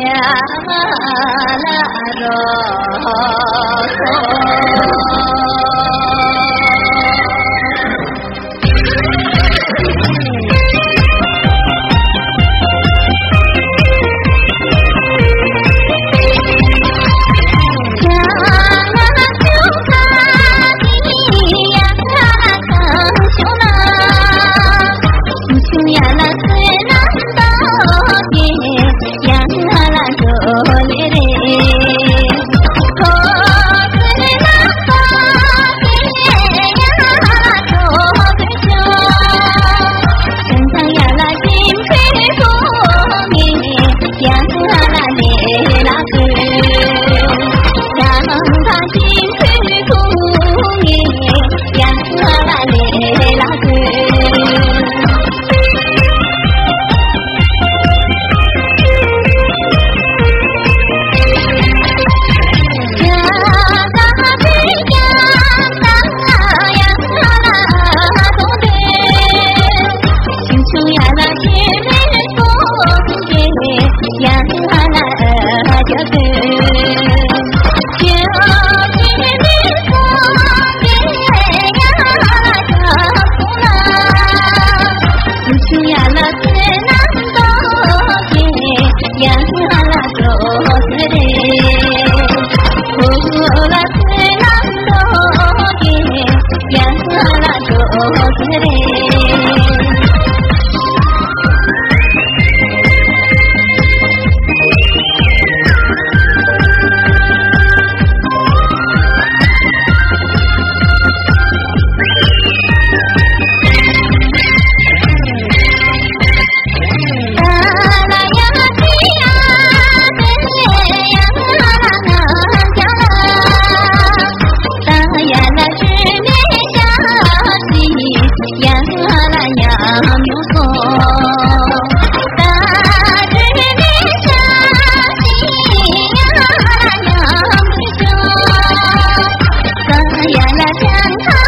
يا ما لا أراك 健康